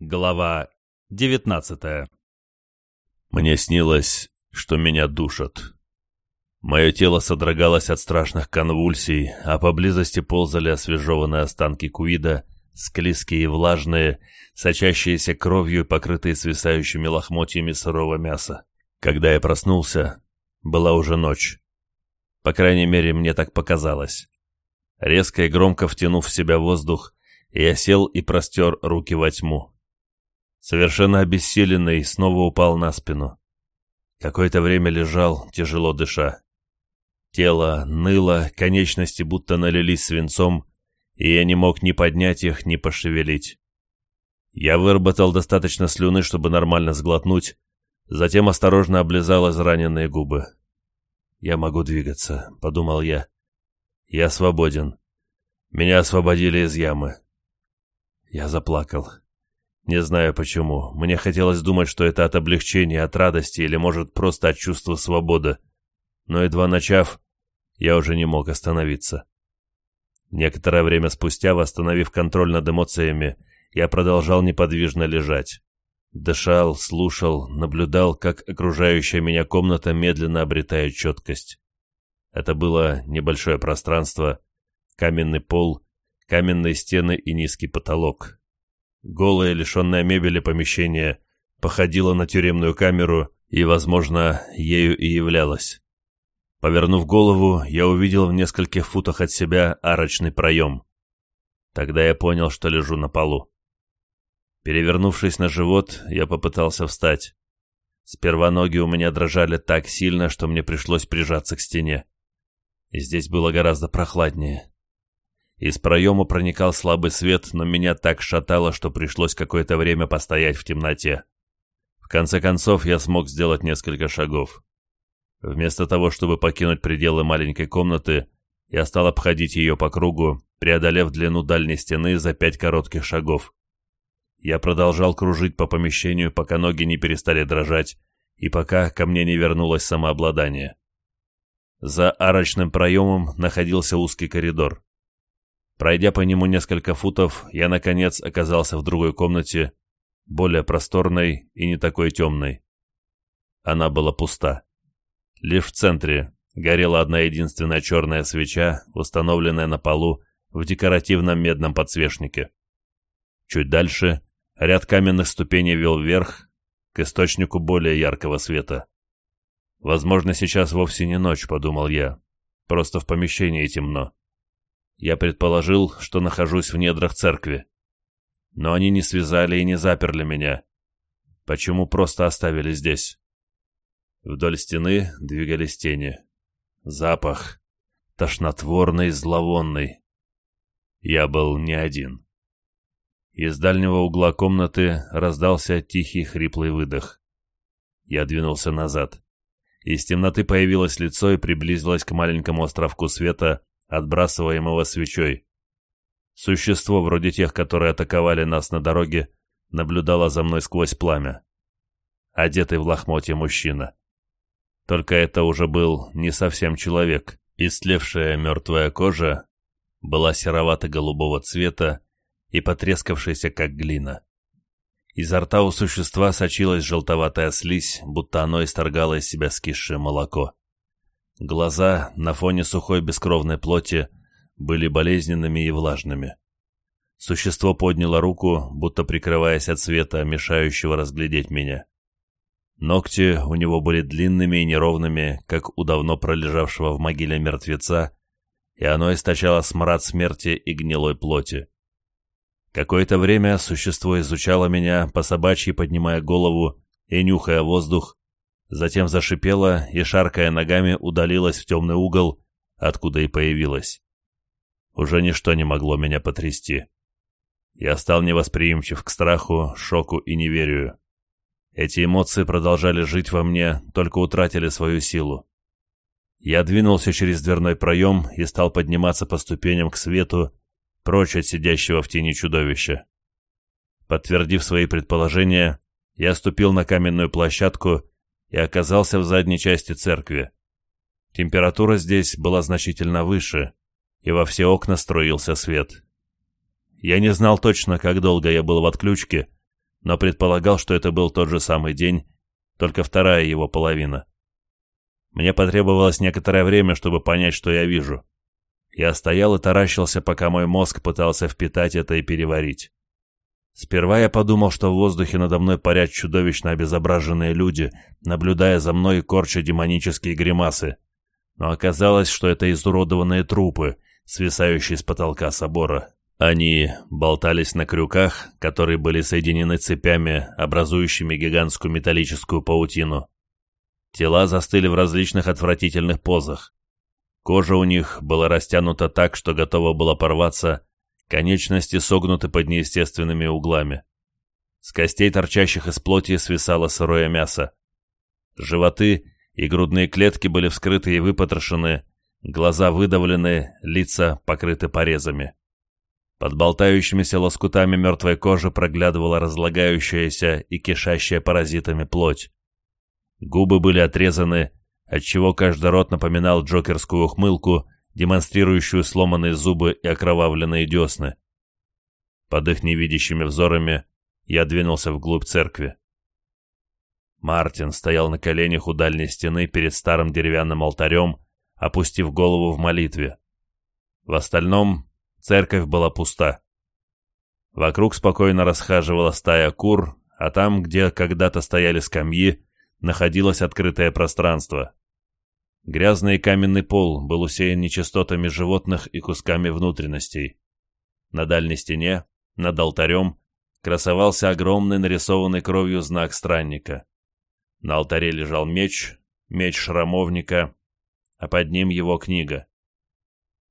Глава 19 Мне снилось, что меня душат. Мое тело содрогалось от страшных конвульсий, а поблизости ползали освежеванные останки Куида, склизкие и влажные, сочащиеся кровью и покрытые свисающими лохмотьями сырого мяса. Когда я проснулся, была уже ночь. По крайней мере, мне так показалось. Резко и громко втянув в себя воздух, я сел и простер руки во тьму совершенно обессиленный, снова упал на спину. Какое-то время лежал, тяжело дыша. Тело ныло, конечности будто налились свинцом, и я не мог ни поднять их, ни пошевелить. Я выработал достаточно слюны, чтобы нормально сглотнуть, затем осторожно облизал израненные губы. «Я могу двигаться», — подумал я. «Я свободен. Меня освободили из ямы». Я заплакал. Не знаю почему. Мне хотелось думать, что это от облегчения, от радости или, может, просто от чувства свободы. Но едва начав, я уже не мог остановиться. Некоторое время спустя, восстановив контроль над эмоциями, я продолжал неподвижно лежать. Дышал, слушал, наблюдал, как окружающая меня комната медленно обретает четкость. Это было небольшое пространство, каменный пол, каменные стены и низкий потолок, голая, лишенная мебели помещение походило на тюремную камеру и, возможно, ею и являлось. Повернув голову, я увидел в нескольких футах от себя арочный проем. Тогда я понял, что лежу на полу. Перевернувшись на живот, я попытался встать. Сперва ноги у меня дрожали так сильно, что мне пришлось прижаться к стене. И здесь было гораздо прохладнее. Из проема проникал слабый свет, но меня так шатало, что пришлось какое-то время постоять в темноте. В конце концов, я смог сделать несколько шагов. Вместо того, чтобы покинуть пределы маленькой комнаты, я стал обходить ее по кругу, преодолев длину дальней стены за пять коротких шагов. Я продолжал кружить по помещению, пока ноги не перестали дрожать, и пока ко мне не вернулось самообладание. За арочным проемом находился узкий коридор. Пройдя по нему несколько футов, я, наконец, оказался в другой комнате, более просторной и не такой темной. Она была пуста. Лишь в центре горела одна единственная черная свеча, установленная на полу в декоративном медном подсвечнике. Чуть дальше ряд каменных ступеней вел вверх, к источнику более яркого света. Возможно, сейчас вовсе не ночь, подумал я. Просто в помещении темно. Я предположил, что нахожусь в недрах церкви. Но они не связали и не заперли меня. Почему просто оставили здесь? Вдоль стены двигались тени. Запах. Тошнотворный, зловонный. Я был не один. Из дальнего угла комнаты раздался тихий хриплый выдох. Я двинулся назад. Из темноты появилось лицо и приблизилось к маленькому островку света, отбрасываемого свечой. Существо, вроде тех, которые атаковали нас на дороге, наблюдало за мной сквозь пламя. Одетый в лохмотье мужчина. Только это уже был не совсем человек. Истлевшая мертвая кожа была серовато-голубого цвета и потрескавшаяся, как глина. Изо рта у существа сочилась желтоватая слизь, будто оно исторгало из себя скисшее молоко. Глаза на фоне сухой бескровной плоти были болезненными и влажными. Существо подняло руку, будто прикрываясь от света, мешающего разглядеть меня. Ногти у него были длинными и неровными, как у давно пролежавшего в могиле мертвеца, и оно источало смрад смерти и гнилой плоти. Какое-то время существо изучало меня, по собачьи поднимая голову и нюхая воздух, затем зашипела и, шаркая ногами, удалилась в темный угол, откуда и появилась. Уже ничто не могло меня потрясти. Я стал невосприимчив к страху, шоку и неверию. Эти эмоции продолжали жить во мне, только утратили свою силу. Я двинулся через дверной проем и стал подниматься по ступеням к свету, прочь от сидящего в тени чудовища. Подтвердив свои предположения, я ступил на каменную площадку и оказался в задней части церкви. Температура здесь была значительно выше, и во все окна струился свет. Я не знал точно, как долго я был в отключке, но предполагал, что это был тот же самый день, только вторая его половина. Мне потребовалось некоторое время, чтобы понять, что я вижу. Я стоял и таращился, пока мой мозг пытался впитать это и переварить. Сперва я подумал, что в воздухе надо мной парят чудовищно обезображенные люди, наблюдая за мной и корча демонические гримасы. Но оказалось, что это изуродованные трупы, свисающие с потолка собора. Они болтались на крюках, которые были соединены цепями, образующими гигантскую металлическую паутину. Тела застыли в различных отвратительных позах. Кожа у них была растянута так, что готова была порваться, Конечности согнуты под неестественными углами. С костей, торчащих из плоти, свисало сырое мясо. Животы и грудные клетки были вскрыты и выпотрошены, глаза выдавлены, лица покрыты порезами. Под болтающимися лоскутами мертвой кожи проглядывала разлагающаяся и кишащая паразитами плоть. Губы были отрезаны, отчего каждый рот напоминал джокерскую ухмылку — демонстрирующую сломанные зубы и окровавленные десны. Под их невидящими взорами я двинулся вглубь церкви. Мартин стоял на коленях у дальней стены перед старым деревянным алтарем, опустив голову в молитве. В остальном церковь была пуста. Вокруг спокойно расхаживала стая кур, а там, где когда-то стояли скамьи, находилось открытое пространство. Грязный каменный пол был усеян нечистотами животных и кусками внутренностей. На дальней стене, над алтарем, красовался огромный нарисованный кровью знак странника. На алтаре лежал меч, меч шрамовника, а под ним его книга.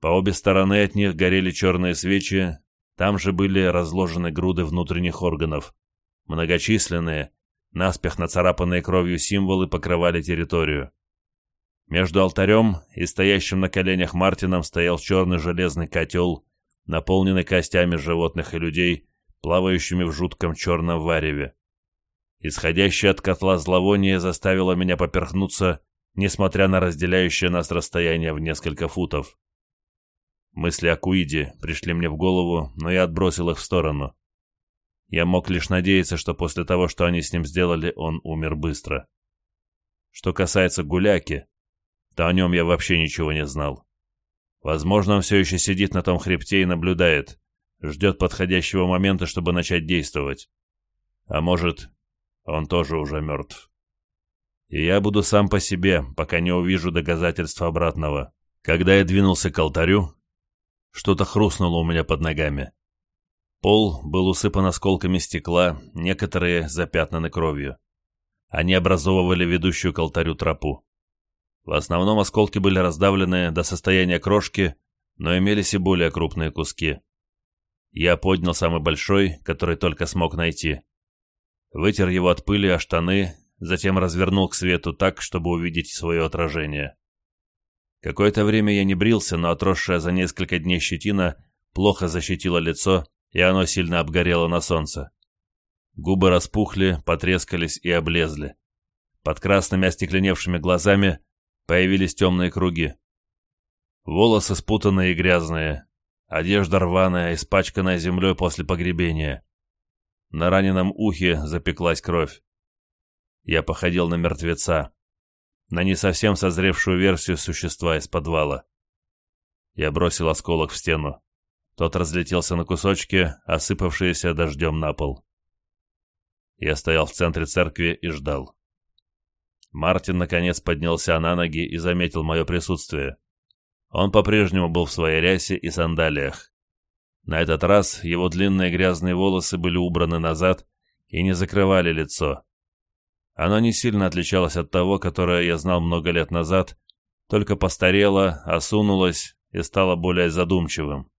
По обе стороны от них горели черные свечи, там же были разложены груды внутренних органов. Многочисленные, наспех нацарапанные кровью символы покрывали территорию. Между алтарем и стоящим на коленях Мартином стоял черный железный котел, наполненный костями животных и людей, плавающими в жутком черном вареве. Исходящее от котла зловоние заставило меня поперхнуться, несмотря на разделяющее нас расстояние в несколько футов. Мысли о Куиде пришли мне в голову, но я отбросил их в сторону. Я мог лишь надеяться, что после того, что они с ним сделали, он умер быстро. Что касается Гуляки, то о нем я вообще ничего не знал. Возможно, он все еще сидит на том хребте и наблюдает, ждет подходящего момента, чтобы начать действовать. А может, он тоже уже мертв. И я буду сам по себе, пока не увижу доказательств обратного. Когда я двинулся к алтарю, что-то хрустнуло у меня под ногами. Пол был усыпан осколками стекла, некоторые запятнаны кровью. Они образовывали ведущую к алтарю тропу. В основном осколки были раздавлены до состояния крошки, но имелись и более крупные куски. Я поднял самый большой, который только смог найти. Вытер его от пыли о штаны, затем развернул к свету так, чтобы увидеть свое отражение. Какое-то время я не брился, но отросшая за несколько дней щетина плохо защитила лицо, и оно сильно обгорело на солнце. Губы распухли, потрескались и облезли. Под красными остекленевшими глазами – Появились темные круги. Волосы спутанные и грязные, одежда рваная, испачканная землей после погребения. На раненом ухе запеклась кровь. Я походил на мертвеца, на не совсем созревшую версию существа из подвала. Я бросил осколок в стену. Тот разлетелся на кусочки, осыпавшиеся дождем на пол. Я стоял в центре церкви и ждал. Мартин наконец поднялся на ноги и заметил мое присутствие. Он по-прежнему был в своей рясе и сандалиях. На этот раз его длинные грязные волосы были убраны назад и не закрывали лицо. Оно не сильно отличалось от того, которое я знал много лет назад, только постарело, осунулось и стало более задумчивым.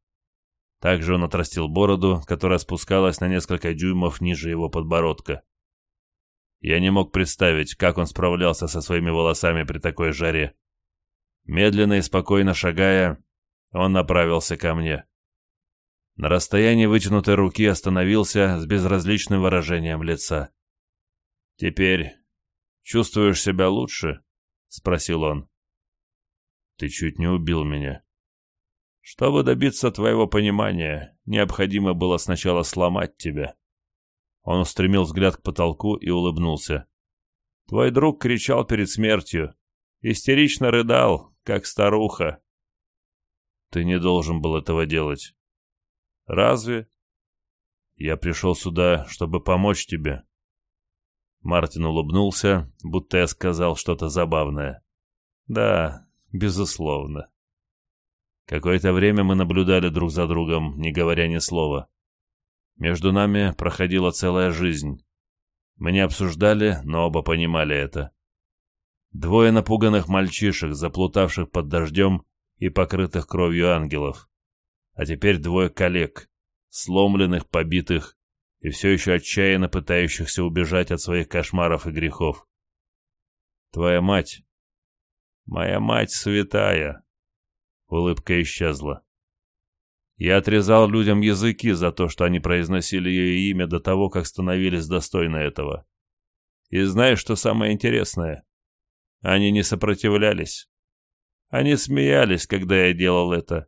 Также он отрастил бороду, которая спускалась на несколько дюймов ниже его подбородка. Я не мог представить, как он справлялся со своими волосами при такой жаре. Медленно и спокойно шагая, он направился ко мне. На расстоянии вытянутой руки остановился с безразличным выражением лица. «Теперь чувствуешь себя лучше?» — спросил он. «Ты чуть не убил меня». «Чтобы добиться твоего понимания, необходимо было сначала сломать тебя». Он устремил взгляд к потолку и улыбнулся. «Твой друг кричал перед смертью. Истерично рыдал, как старуха». «Ты не должен был этого делать». «Разве?» «Я пришел сюда, чтобы помочь тебе». Мартин улыбнулся, будто я сказал что-то забавное. «Да, безусловно». Какое-то время мы наблюдали друг за другом, не говоря ни слова. Между нами проходила целая жизнь. Мы не обсуждали, но оба понимали это. Двое напуганных мальчишек, заплутавших под дождем и покрытых кровью ангелов. А теперь двое коллег, сломленных, побитых и все еще отчаянно пытающихся убежать от своих кошмаров и грехов. Твоя мать... Моя мать святая. Улыбка исчезла. Я отрезал людям языки за то, что они произносили ее имя до того, как становились достойны этого. И знаешь, что самое интересное? Они не сопротивлялись. Они смеялись, когда я делал это.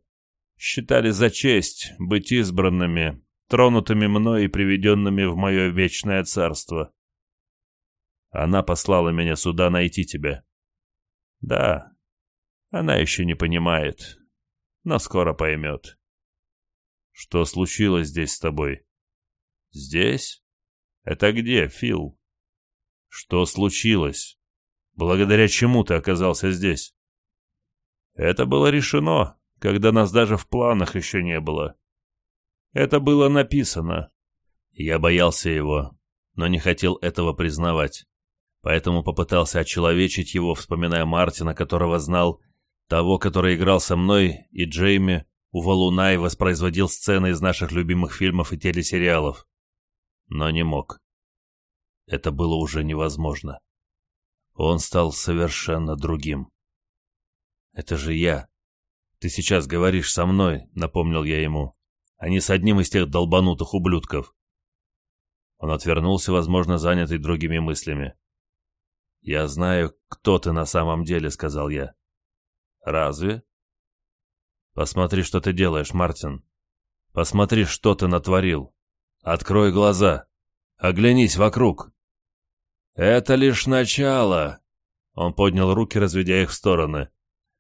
Считали за честь быть избранными, тронутыми мной и приведенными в мое вечное царство. Она послала меня сюда найти тебя. Да, она еще не понимает, но скоро поймет. Что случилось здесь с тобой? Здесь? Это где, Фил? Что случилось? Благодаря чему ты оказался здесь? Это было решено, когда нас даже в планах еще не было. Это было написано. Я боялся его, но не хотел этого признавать. Поэтому попытался очеловечить его, вспоминая Мартина, которого знал, того, который играл со мной, и Джейми, Увалунай воспроизводил сцены из наших любимых фильмов и телесериалов. Но не мог. Это было уже невозможно. Он стал совершенно другим. «Это же я. Ты сейчас говоришь со мной», — напомнил я ему, — «а не с одним из тех долбанутых ублюдков». Он отвернулся, возможно, занятый другими мыслями. «Я знаю, кто ты на самом деле», — сказал я. «Разве?» Посмотри, что ты делаешь, Мартин. Посмотри, что ты натворил. Открой глаза. Оглянись вокруг. Это лишь начало. Он поднял руки, разведя их в стороны.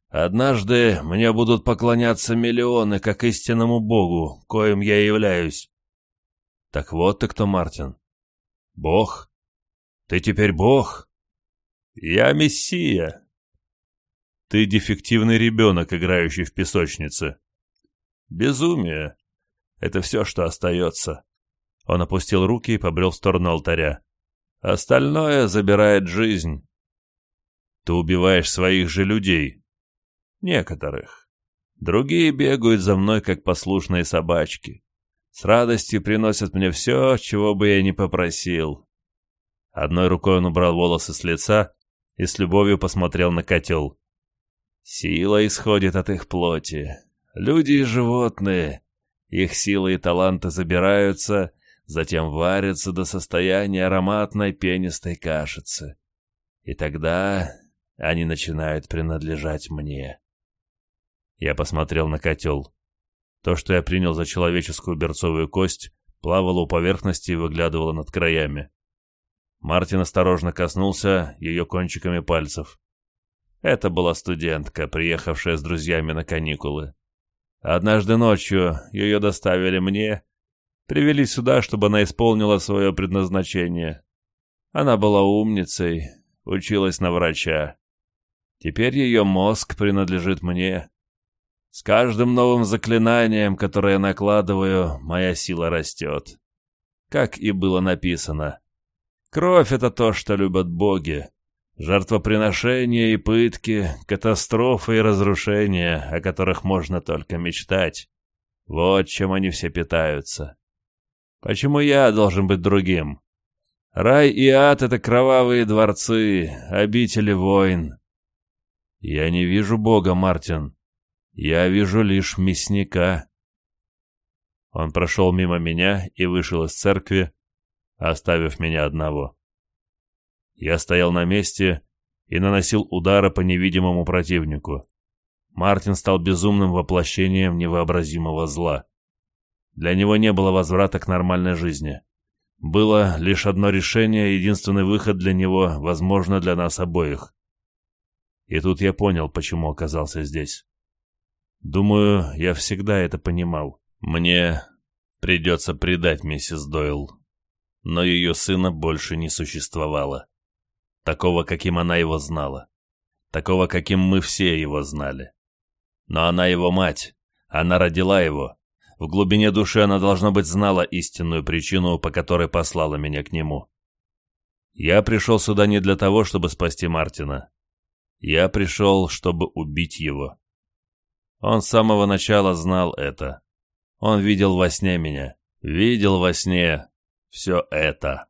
Однажды мне будут поклоняться миллионы, как истинному Богу, коим я являюсь. Так вот ты кто, Мартин. Бог? Ты теперь Бог? Я Мессия, ты дефективный ребенок, играющий в песочнице. Безумие. Это все, что остается. Он опустил руки и побрел в сторону алтаря. Остальное забирает жизнь. Ты убиваешь своих же людей. Некоторых. Другие бегают за мной, как послушные собачки. С радостью приносят мне все, чего бы я ни попросил. Одной рукой он убрал волосы с лица и с любовью посмотрел на котел. Сила исходит от их плоти. Люди и животные. Их силы и таланты забираются, затем варятся до состояния ароматной пенистой кашицы. И тогда они начинают принадлежать мне. Я посмотрел на котел. То, что я принял за человеческую берцовую кость, плавало у поверхности и выглядывало над краями. Мартин осторожно коснулся ее кончиками пальцев. Это была студентка, приехавшая с друзьями на каникулы. Однажды ночью ее доставили мне, привели сюда, чтобы она исполнила свое предназначение. Она была умницей, училась на врача. Теперь ее мозг принадлежит мне. С каждым новым заклинанием, которое я накладываю, моя сила растет. Как и было написано. Кровь — это то, что любят боги. Жертвоприношения и пытки, катастрофы и разрушения, о которых можно только мечтать. Вот чем они все питаются. Почему я должен быть другим? Рай и ад — это кровавые дворцы, обители войн. Я не вижу Бога, Мартин. Я вижу лишь мясника. Он прошел мимо меня и вышел из церкви, оставив меня одного. Я стоял на месте и наносил удары по невидимому противнику. Мартин стал безумным воплощением невообразимого зла. Для него не было возврата к нормальной жизни. Было лишь одно решение, единственный выход для него, возможно, для нас обоих. И тут я понял, почему оказался здесь. Думаю, я всегда это понимал. Мне придется предать миссис Дойл. Но ее сына больше не существовало такого, каким она его знала, такого, каким мы все его знали. Но она его мать, она родила его. В глубине души она, должно быть, знала истинную причину, по которой послала меня к нему. Я пришел сюда не для того, чтобы спасти Мартина. Я пришел, чтобы убить его. Он с самого начала знал это. Он видел во сне меня. Видел во сне все это.